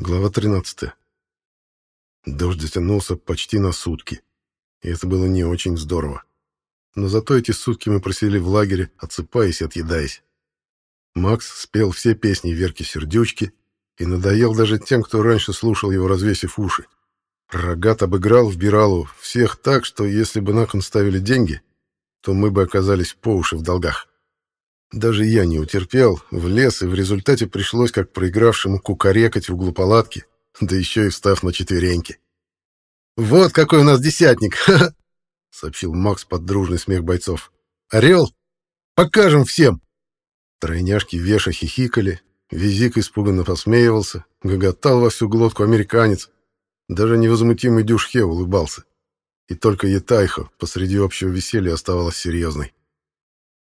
Глава 13. Дождь затянулся почти на сутки, и это было не очень здорово. Но зато эти сутки мы просидели в лагере, отсыпаясь и отъедаясь. Макс спел все песни Верки Сердючки и надоел даже тем, кто раньше слушал его, развесив уши. Рогат обыграл в Биралу всех так, что если бы на кон ставили деньги, то мы бы оказались по уши в долгах. Даже я не утерпел, влез, и в результате пришлось, как проигравшему, кукарекать в углу палатки, да еще и встав на четвереньки. «Вот какой у нас десятник!» — сообщил Макс под дружный смех бойцов. «Орел! Покажем всем!» Тройняшки Веша хихикали, Визик испуганно посмеивался, гоготал во всю глотку американец. Даже невозмутимый Дюшхе улыбался. И только Етайхо посреди общего веселья оставалась серьезной.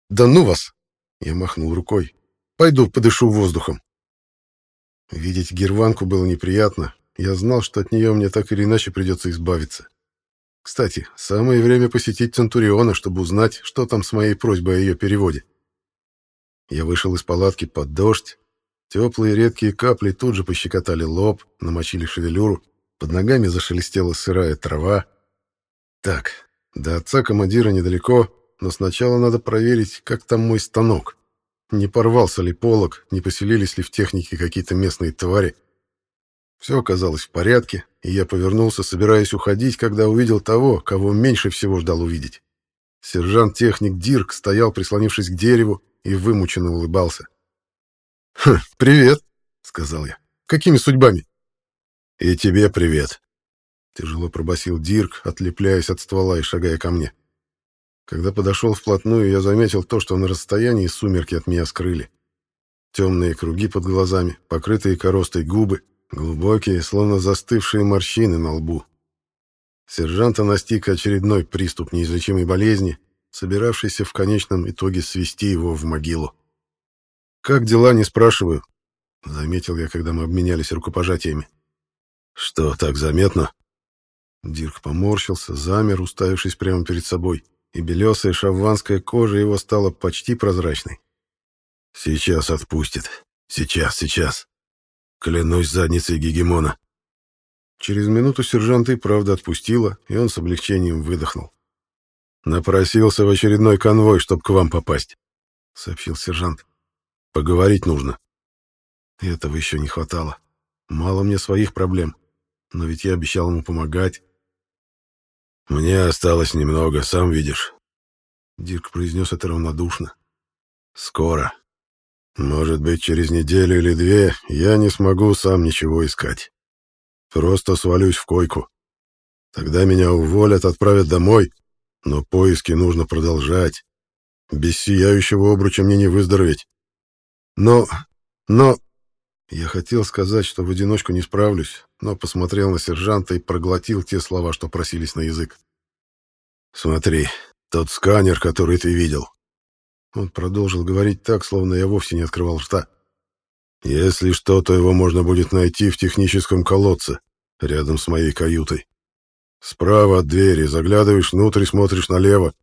«Да ну вас!» Я махнул рукой. «Пойду подышу воздухом». Видеть герванку было неприятно. Я знал, что от нее мне так или иначе придется избавиться. Кстати, самое время посетить Центуриона, чтобы узнать, что там с моей просьбой о ее переводе. Я вышел из палатки под дождь. Теплые редкие капли тут же пощекотали лоб, намочили шевелюру. Под ногами зашелестела сырая трава. Так, до отца командира недалеко, но сначала надо проверить, как там мой станок. Не порвался ли полог, не поселились ли в технике какие-то местные твари. Все оказалось в порядке, и я повернулся, собираясь уходить, когда увидел того, кого меньше всего ждал увидеть. Сержант-техник Дирк стоял, прислонившись к дереву, и вымученно улыбался. «Хм, привет», — сказал я. «Какими судьбами?» «И тебе привет», — тяжело пробасил Дирк, отлепляясь от ствола и шагая ко мне. Когда подошел вплотную, я заметил то, что на расстоянии сумерки от меня скрыли. Темные круги под глазами, покрытые коростой губы, глубокие, словно застывшие морщины на лбу. Сержанта настиг очередной приступ неизлечимой болезни, собиравшийся в конечном итоге свести его в могилу. «Как дела, не спрашиваю», — заметил я, когда мы обменялись рукопожатиями. «Что, так заметно?» Дирк поморщился, замер, уставившись прямо перед собой и белесая шавванская кожа его стала почти прозрачной. «Сейчас отпустит. Сейчас, сейчас. Клянусь задницей гегемона». Через минуту сержанта и правда отпустила, и он с облегчением выдохнул. «Напросился в очередной конвой, чтобы к вам попасть», — сообщил сержант. «Поговорить нужно». Этого еще не хватало. Мало мне своих проблем, но ведь я обещал ему помогать, «Мне осталось немного, сам видишь». Дирк произнес это равнодушно. «Скоро. Может быть, через неделю или две я не смогу сам ничего искать. Просто свалюсь в койку. Тогда меня уволят, отправят домой, но поиски нужно продолжать. Без сияющего обруча мне не выздороветь. Но... но... Я хотел сказать, что в одиночку не справлюсь, но посмотрел на сержанта и проглотил те слова, что просились на язык. «Смотри, тот сканер, который ты видел». Он продолжил говорить так, словно я вовсе не открывал рта. «Если что, то его можно будет найти в техническом колодце, рядом с моей каютой. Справа от двери, заглядываешь внутрь, смотришь налево.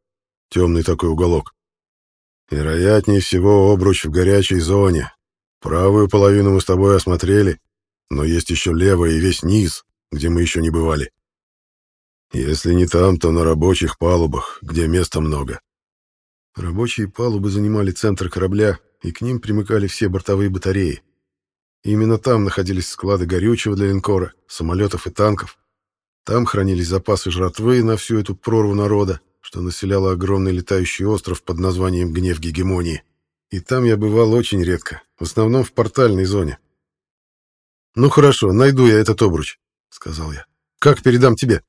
Темный такой уголок. Вероятнее всего, обруч в горячей зоне, Правую половину мы с тобой осмотрели, но есть еще левая и весь низ, где мы еще не бывали. Если не там, то на рабочих палубах, где места много. Рабочие палубы занимали центр корабля, и к ним примыкали все бортовые батареи. именно там находились склады горючего для линкора, самолетов и танков. Там хранились запасы жратвы на всю эту прорву народа, что населяло огромный летающий остров под названием Гнев Гегемонии. И там я бывал очень редко, в основном в портальной зоне. «Ну хорошо, найду я этот обруч», — сказал я. «Как передам тебе?»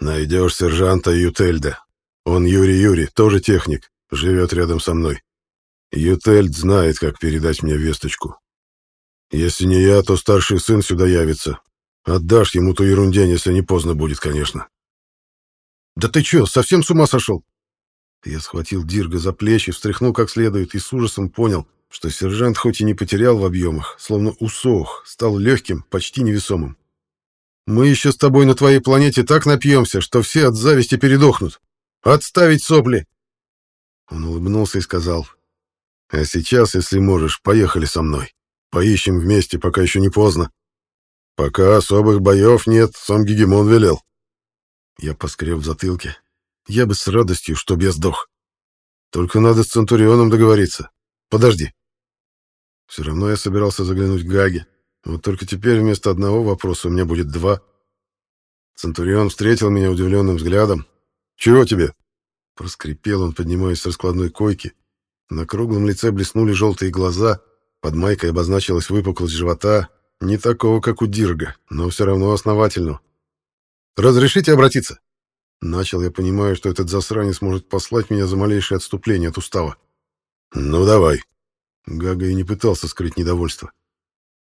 «Найдешь сержанта Ютельда. Он Юрий Юрий, тоже техник, живет рядом со мной. Ютельд знает, как передать мне весточку. Если не я, то старший сын сюда явится. Отдашь ему ту ерундень, если не поздно будет, конечно». «Да ты чё, совсем с ума сошел?» Я схватил Дирга за плечи, встряхнул как следует и с ужасом понял, что сержант хоть и не потерял в объемах, словно усох, стал легким, почти невесомым. «Мы еще с тобой на твоей планете так напьемся, что все от зависти передохнут. Отставить сопли!» Он улыбнулся и сказал, «А сейчас, если можешь, поехали со мной. Поищем вместе, пока еще не поздно. «Пока особых боев нет, сам Гегемон велел». Я поскреб в затылке. Я бы с радостью, чтоб я сдох. Только надо с Центурионом договориться. Подожди. Все равно я собирался заглянуть к Гаге. Вот только теперь вместо одного вопроса у меня будет два. Центурион встретил меня удивленным взглядом. «Чего тебе?» Проскрипел он, поднимаясь с раскладной койки. На круглом лице блеснули желтые глаза, под майкой обозначилась выпуклость живота, не такого, как у Дирга, но все равно основательного. «Разрешите обратиться?» Начал я, понимая, что этот засранец может послать меня за малейшее отступление от устава. «Ну, давай». Гага и не пытался скрыть недовольство.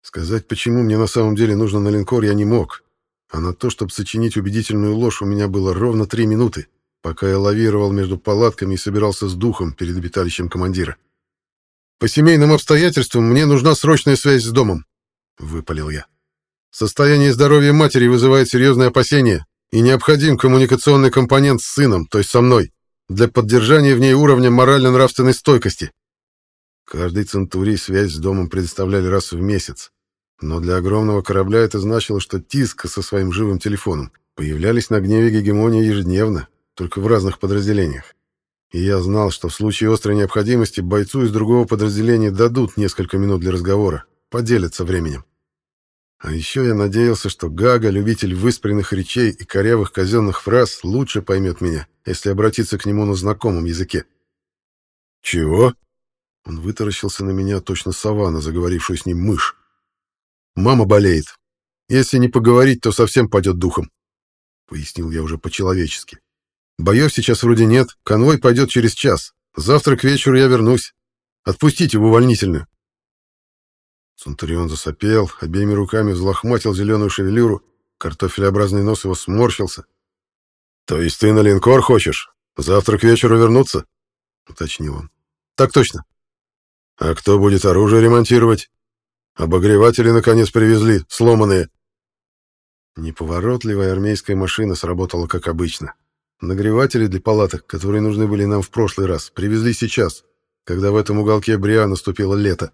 Сказать, почему мне на самом деле нужно на линкор, я не мог. А на то, чтобы сочинить убедительную ложь, у меня было ровно три минуты, пока я лавировал между палатками и собирался с духом перед обиталищем командира. «По семейным обстоятельствам мне нужна срочная связь с домом», — выпалил я. «Состояние здоровья матери вызывает серьезные опасения, и необходим коммуникационный компонент с сыном, то есть со мной, для поддержания в ней уровня морально-нравственной стойкости. Каждой центурии связь с домом предоставляли раз в месяц. Но для огромного корабля это значило, что Тиска со своим живым телефоном появлялись на гневе гегемонии ежедневно, только в разных подразделениях. И я знал, что в случае острой необходимости бойцу из другого подразделения дадут несколько минут для разговора, поделятся временем. А еще я надеялся, что Гага, любитель выспренных речей и корявых казенных фраз, лучше поймет меня, если обратиться к нему на знакомом языке. «Чего?» Он вытаращился на меня, точно сова на заговорившую с ним мышь. «Мама болеет. Если не поговорить, то совсем падет духом», — пояснил я уже по-человечески. «Боев сейчас вроде нет, конвой пойдет через час. Завтра к вечеру я вернусь. Отпустите в увольнительную». Центурион засопел, обеими руками взлохматил зеленую шевелюру, картофелеобразный нос его сморщился. «То есть ты на линкор хочешь? Завтра к вечеру вернуться?» — уточнил он. «Так точно». «А кто будет оружие ремонтировать? Обогреватели, наконец, привезли, сломанные». Неповоротливая армейская машина сработала как обычно. Нагреватели для палаток, которые нужны были нам в прошлый раз, привезли сейчас, когда в этом уголке Бриа наступило лето.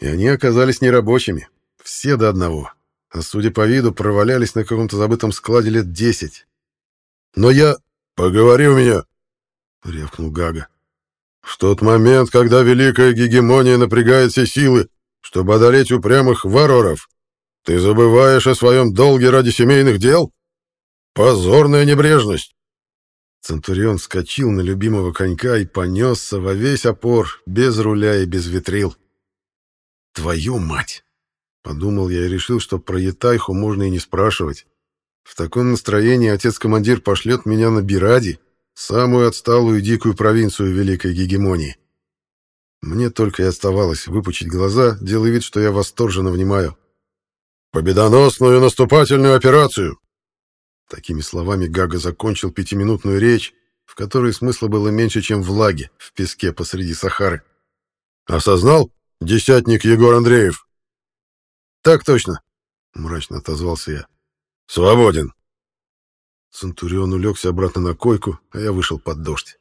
И они оказались нерабочими. Все до одного. А судя по виду, провалялись на каком-то забытом складе лет десять. Но я... «Поговори у меня!» — рявкнул Гага. «В тот момент, когда великая гегемония напрягает все силы, чтобы одолеть упрямых варваров, ты забываешь о своем долге ради семейных дел? Позорная небрежность!» Центурион вскочил на любимого конька и понесся во весь опор, без руля и без ветрил. Твою мать! Подумал я и решил, что про Етайху можно и не спрашивать. В таком настроении отец-командир пошлет меня на Биради, самую отсталую и дикую провинцию Великой Гегемонии. Мне только и оставалось выпучить глаза, делая вид, что я восторженно внимаю. «Победоносную наступательную операцию!» Такими словами Гага закончил пятиминутную речь, в которой смысла было меньше, чем влаги в песке посреди Сахары. «Осознал? Десятник Егор Андреев. Так точно, мрачно отозвался я. Свободен. Центурион улегся обратно на койку, а я вышел под дождь.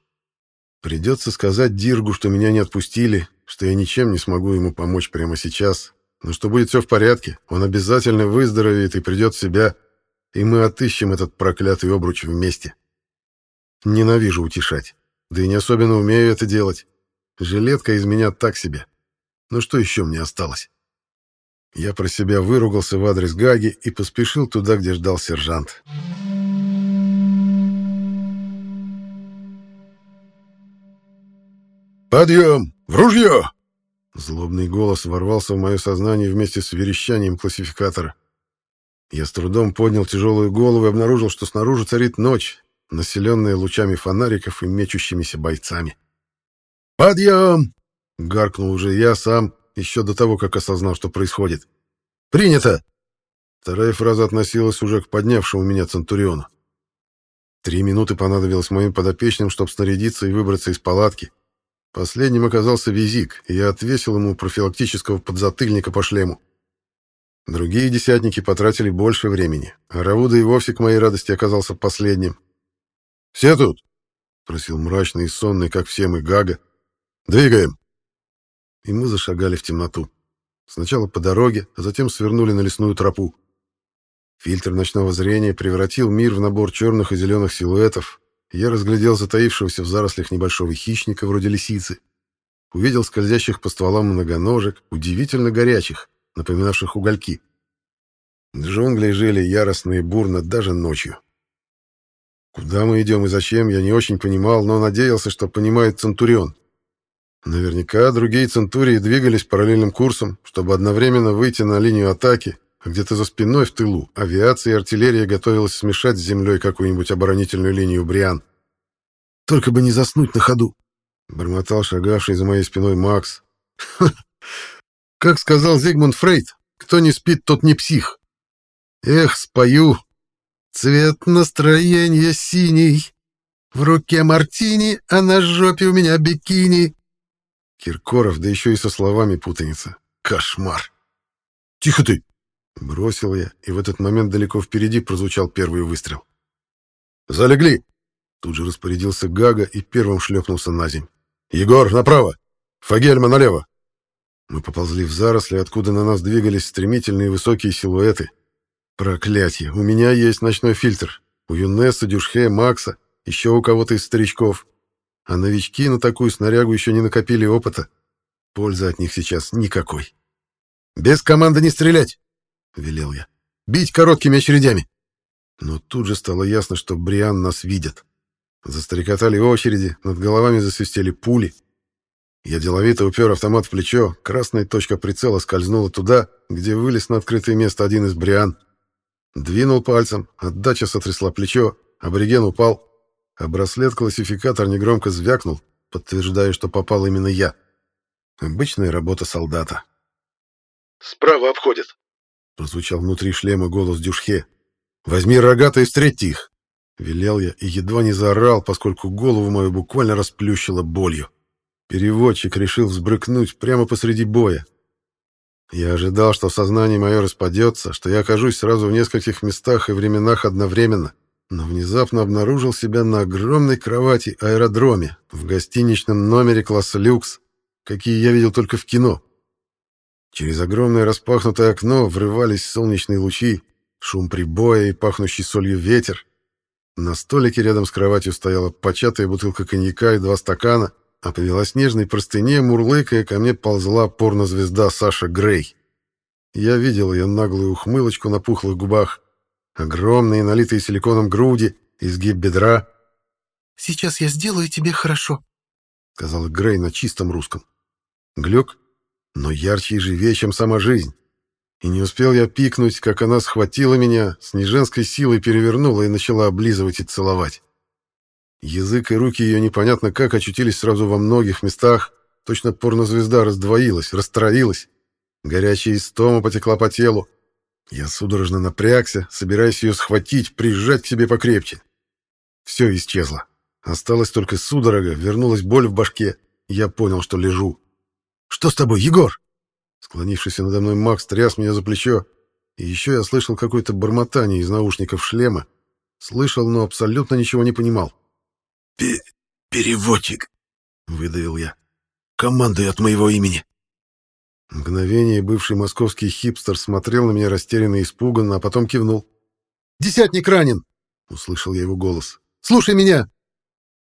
Придется сказать Диргу, что меня не отпустили, что я ничем не смогу ему помочь прямо сейчас, но что будет все в порядке, он обязательно выздоровеет и придет в себя, и мы отыщем этот проклятый обруч вместе. Ненавижу утешать, да и не особенно умею это делать. Жилетка из меня так себе. Ну что еще мне осталось? Я про себя выругался в адрес Гаги и поспешил туда, где ждал сержант. «Подъем! В ружье!» Злобный голос ворвался в мое сознание вместе с верещанием классификатора. Я с трудом поднял тяжелую голову и обнаружил, что снаружи царит ночь, населенная лучами фонариков и мечущимися бойцами. «Подъем! Гаркнул уже я сам, еще до того, как осознал, что происходит. «Принято!» Вторая фраза относилась уже к поднявшему меня Центуриону. Три минуты понадобилось моим подопечным, чтобы снарядиться и выбраться из палатки. Последним оказался Визик, и я отвесил ему профилактического подзатыльника по шлему. Другие десятники потратили больше времени, а Равуда и вовсе к моей радости оказался последним. «Все тут?» — просил мрачный и сонный, как все мы, Гага. «Двигаем!» и мы зашагали в темноту. Сначала по дороге, а затем свернули на лесную тропу. Фильтр ночного зрения превратил мир в набор черных и зеленых силуэтов. Я разглядел затаившегося в зарослях небольшого хищника вроде лисицы. Увидел скользящих по стволам многоножек, удивительно горячих, напоминавших угольки. Джунгли жили яростно и бурно даже ночью. Куда мы идем и зачем, я не очень понимал, но надеялся, что понимает Центурион. Наверняка другие Центурии двигались параллельным курсом, чтобы одновременно выйти на линию атаки где-то за спиной в тылу авиация и артиллерия готовилась смешать с землей какую-нибудь оборонительную линию Бриан. «Только бы не заснуть на ходу!» — бормотал шагавший за моей спиной Макс. «Как сказал Зигмунд Фрейд, кто не спит, тот не псих. Эх, спою! Цвет настроения синий, в руке мартини, а на жопе у меня бикини». Киркоров, да еще и со словами путаница. Кошмар! «Тихо ты!» Бросил я, и в этот момент далеко впереди прозвучал первый выстрел. «Залегли!» Тут же распорядился Гага и первым шлепнулся на земь. «Егор, направо! Фагельма налево!» Мы поползли в заросли, откуда на нас двигались стремительные высокие силуэты. Проклятье! У меня есть ночной фильтр. У Юнесса, Дюшхе, Макса, еще у кого-то из старичков. А новички на такую снарягу еще не накопили опыта. Пользы от них сейчас никакой. «Без команды не стрелять!» — велел я. «Бить короткими очередями!» Но тут же стало ясно, что Бриан нас видит. Застрекотали очереди, над головами засвистели пули. Я деловито упер автомат в плечо, красная точка прицела скользнула туда, где вылез на открытое место один из Бриан. Двинул пальцем, отдача сотрясла плечо, абориген упал, а браслет-классификатор негромко звякнул, подтверждая, что попал именно я. Обычная работа солдата. «Справа обходят», Прозвучал внутри шлема голос Дюшхе. «Возьми рогата и встретьте их!» Велел я и едва не заорал, поскольку голову мою буквально расплющило болью. Переводчик решил взбрыкнуть прямо посреди боя. Я ожидал, что сознание мое распадется, что я окажусь сразу в нескольких местах и временах одновременно, но внезапно обнаружил себя на огромной кровати аэродроме в гостиничном номере класса люкс, какие я видел только в кино. Через огромное распахнутое окно врывались солнечные лучи, шум прибоя и пахнущий солью ветер. На столике рядом с кроватью стояла початая бутылка коньяка и два стакана, а по белоснежной простыне, мурлыкая, ко мне ползла порнозвезда Саша Грей. Я видел ее наглую ухмылочку на пухлых губах, огромные, налитые силиконом груди, изгиб бедра. «Сейчас я сделаю тебе хорошо», — сказала Грей на чистом русском. Глюк, но ярче и живее, чем сама жизнь. И не успел я пикнуть, как она схватила меня, с неженской силой перевернула и начала облизывать и целовать. Язык и руки ее непонятно как очутились сразу во многих местах, точно порнозвезда раздвоилась, растроилась. Горячая истома потекла по телу. Я судорожно напрягся, собираясь ее схватить, прижать к себе покрепче. Все исчезло. Осталась только судорога, вернулась боль в башке. Я понял, что лежу. «Что с тобой, Егор?» Склонившийся надо мной Макс тряс меня за плечо, и еще я слышал какое-то бормотание из наушников шлема. Слышал, но абсолютно ничего не понимал. «Переводчик», — выдавил я. «Командуй от моего имени». Мгновение бывший московский хипстер смотрел на меня растерянно и испуганно, а потом кивнул. «Десятник ранен!» — услышал я его голос. «Слушай меня!»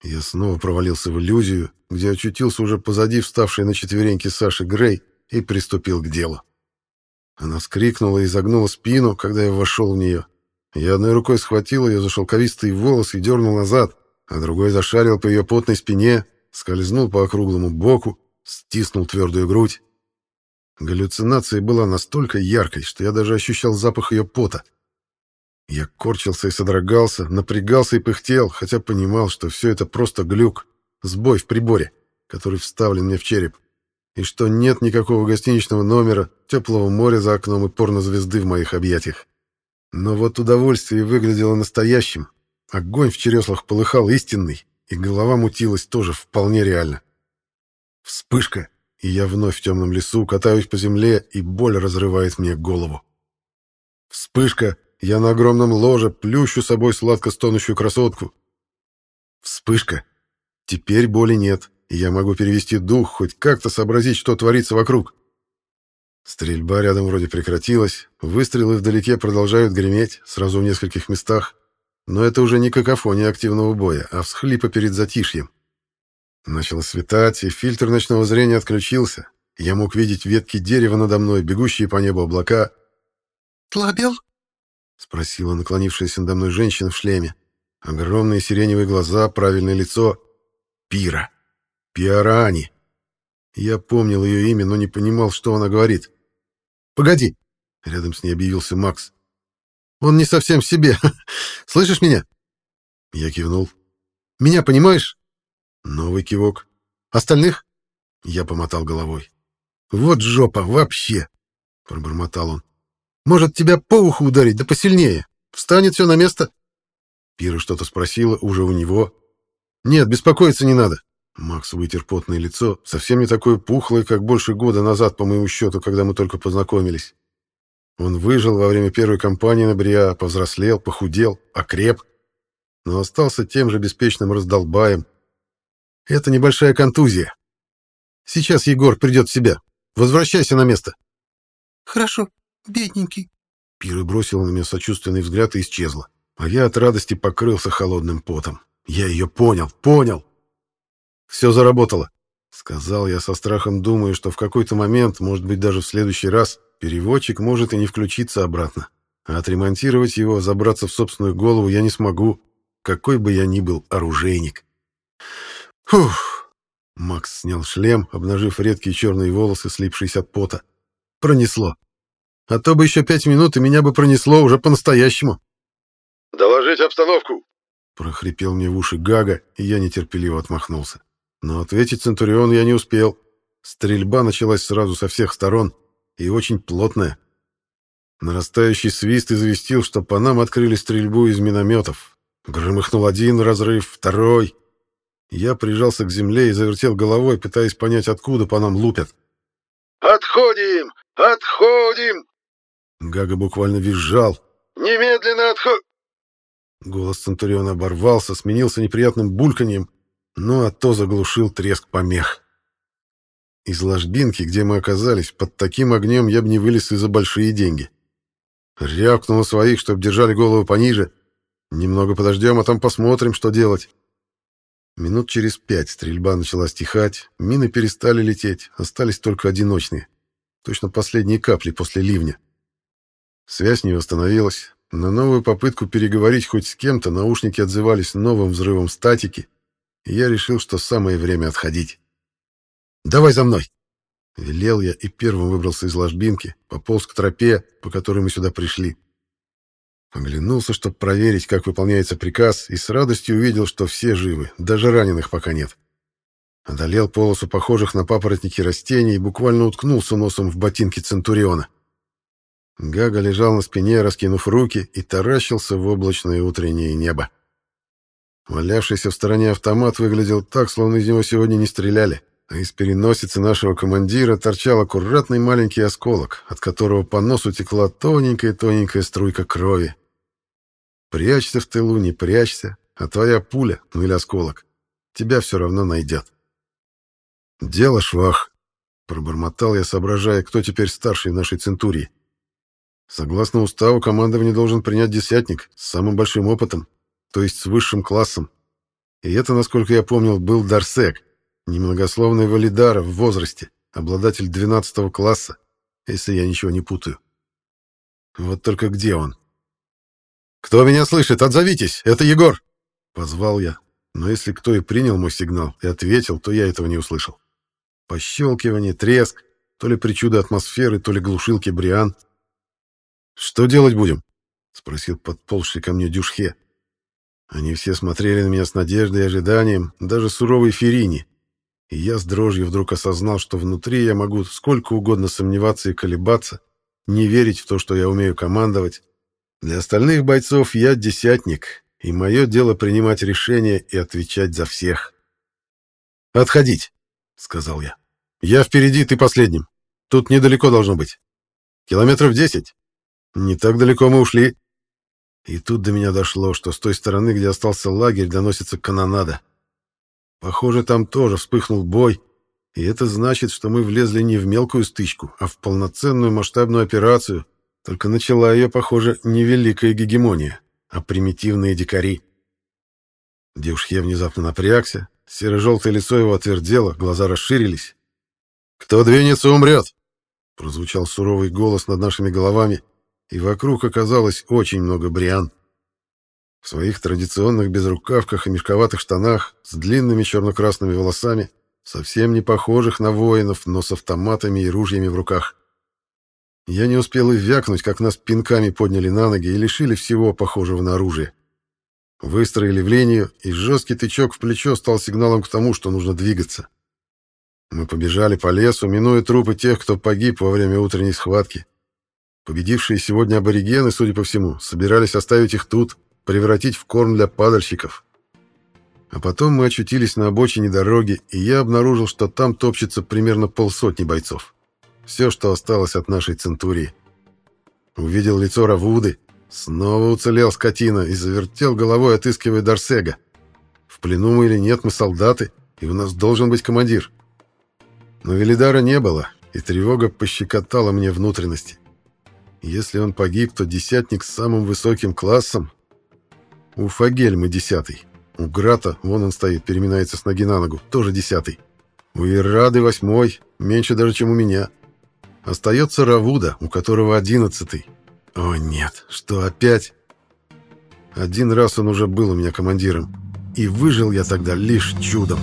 Я снова провалился в иллюзию, где очутился уже позади вставшей на четвереньки Саши Грей и приступил к делу. Она вскрикнула и загнула спину, когда я вошел в нее. Я одной рукой схватил ее за шелковистые волосы и дернул назад, а другой зашарил по ее потной спине, скользнул по округлому боку, стиснул твердую грудь. Галлюцинация была настолько яркой, что я даже ощущал запах ее пота — я корчился и содрогался, напрягался и пыхтел, хотя понимал, что все это просто глюк, сбой в приборе, который вставлен мне в череп, и что нет никакого гостиничного номера, теплого моря за окном и порнозвезды в моих объятиях. Но вот удовольствие выглядело настоящим. Огонь в череслах полыхал истинный, и голова мутилась тоже вполне реально. Вспышка, и я вновь в темном лесу катаюсь по земле, и боль разрывает мне голову. Вспышка, я на огромном ложе плющу собой сладко стонущую красотку. Вспышка. Теперь боли нет, и я могу перевести дух, хоть как-то сообразить, что творится вокруг. Стрельба рядом вроде прекратилась, выстрелы вдалеке продолжают греметь, сразу в нескольких местах, но это уже не какофония активного боя, а всхлипа перед затишьем. Начало светать, и фильтр ночного зрения отключился. Я мог видеть ветки дерева надо мной, бегущие по небу облака. «Слабел?» — спросила наклонившаяся надо мной женщина в шлеме. Огромные сиреневые глаза, правильное лицо. Пира. Пиарани. Я помнил ее имя, но не понимал, что она говорит. «Погоди!» — рядом с ней объявился Макс. «Он не совсем в себе. Слышишь меня?» Я кивнул. «Меня понимаешь?» Новый кивок. «Остальных?» Я помотал головой. «Вот жопа, вообще!» — пробормотал он. «Может, тебя по уху ударить, да посильнее? Встанет все на место?» Пира что-то спросила уже у него. «Нет, беспокоиться не надо. Макс вытер потное лицо, совсем не такое пухлое, как больше года назад, по моему счету, когда мы только познакомились. Он выжил во время первой кампании на Бриа, повзрослел, похудел, окреп, но остался тем же беспечным раздолбаем. Это небольшая контузия. Сейчас Егор придет в себя. Возвращайся на место. Хорошо, бедненький. Пира бросила на меня сочувственный взгляд и исчезла. А я от радости покрылся холодным потом. Я ее понял, понял. Все заработало, сказал я со страхом, думая, что в какой-то момент, может быть, даже в следующий раз, переводчик может и не включиться обратно. А отремонтировать его, забраться в собственную голову я не смогу, какой бы я ни был оружейник. Фух! Макс снял шлем, обнажив редкие черные волосы, слипшиеся от пота. Пронесло. А то бы еще пять минут, и меня бы пронесло уже по-настоящему. «Доложить обстановку!» — прохрипел мне в уши Гага, и я нетерпеливо отмахнулся. Но ответить Центурион я не успел. Стрельба началась сразу со всех сторон, и очень плотная. Нарастающий свист известил, что по нам открыли стрельбу из минометов. Громыхнул один разрыв, второй. Я прижался к земле и завертел головой, пытаясь понять, откуда по нам лупят. «Отходим! Отходим!» Гага буквально визжал. «Немедленно отход...» Голос Центуриона оборвался, сменился неприятным бульканьем, ну а то заглушил треск помех. Из ложбинки, где мы оказались, под таким огнем я бы не вылез и за большие деньги. Рявкнул своих, чтобы держали голову пониже. Немного подождем, а там посмотрим, что делать. Минут через пять стрельба начала стихать, мины перестали лететь, остались только одиночные. Точно последние капли после ливня. Связь не восстановилась. На новую попытку переговорить хоть с кем-то наушники отзывались новым взрывом статики, и я решил, что самое время отходить. «Давай за мной!» Велел я и первым выбрался из ложбинки, пополз к тропе, по которой мы сюда пришли. Оглянулся, чтобы проверить, как выполняется приказ, и с радостью увидел, что все живы, даже раненых пока нет. Одолел полосу похожих на папоротники растений и буквально уткнулся носом в ботинки Центуриона. Гага лежал на спине, раскинув руки, и таращился в облачное утреннее небо. Валявшийся в стороне автомат выглядел так, словно из него сегодня не стреляли, а из переносицы нашего командира торчал аккуратный маленький осколок, от которого по носу текла тоненькая-тоненькая струйка крови. Прячься в тылу, не прячься, а твоя пуля, ну или осколок, тебя все равно найдет. «Дело швах», — пробормотал я, соображая, кто теперь старший в нашей центурии. Согласно уставу, командование должен принять десятник с самым большим опытом, то есть с высшим классом. И это, насколько я помнил, был Дарсек, немногословный валидар в возрасте, обладатель 12 класса, если я ничего не путаю. Вот только где он? «Кто меня слышит? Отзовитесь! Это Егор!» Позвал я, но если кто и принял мой сигнал и ответил, то я этого не услышал. Пощелкивание, треск, то ли причуда атмосферы, то ли глушилки Бриан. «Что делать будем?» — спросил подползший ко мне Дюшхе. Они все смотрели на меня с надеждой и ожиданием, даже суровый Ферини. И я с дрожью вдруг осознал, что внутри я могу сколько угодно сомневаться и колебаться, не верить в то, что я умею командовать. Для остальных бойцов я десятник, и мое дело принимать решения и отвечать за всех. «Отходить», — сказал я. «Я впереди, ты последним. Тут недалеко должно быть. Километров десять. Не так далеко мы ушли». И тут до меня дошло, что с той стороны, где остался лагерь, доносится канонада. Похоже, там тоже вспыхнул бой, И это значит, что мы влезли не в мелкую стычку, а в полноценную масштабную операцию, только начала ее, похоже, не великая гегемония, а примитивные дикари. Девушке внезапно напрягся, серо-желтое лицо его отвердело, глаза расширились. «Кто двинется, умрет!» Прозвучал суровый голос над нашими головами, и вокруг оказалось очень много бриан. В своих традиционных безрукавках и мешковатых штанах, с длинными черно-красными волосами, совсем не похожих на воинов, но с автоматами и ружьями в руках. Я не успел и вякнуть, как нас пинками подняли на ноги и лишили всего похожего на оружие. Выстроили в линию, и жесткий тычок в плечо стал сигналом к тому, что нужно двигаться. Мы побежали по лесу, минуя трупы тех, кто погиб во время утренней схватки. Победившие сегодня аборигены, судя по всему, собирались оставить их тут, превратить в корм для падальщиков. А потом мы очутились на обочине дороги, и я обнаружил, что там топчется примерно полсотни бойцов. Все, что осталось от нашей центурии. Увидел лицо Равуды, снова уцелел скотина и завертел головой, отыскивая Дарсега. В плену мы или нет, мы солдаты, и у нас должен быть командир. Но Велидара не было, и тревога пощекотала мне внутренности. Если он погиб, то десятник с самым высоким классом. У Фагель мы десятый. У Грата, вон он стоит, переминается с ноги на ногу, тоже десятый. У Иррады восьмой, меньше даже, чем у меня. Остается Равуда, у которого одиннадцатый. О нет, что опять? Один раз он уже был у меня командиром. И выжил я тогда лишь чудом.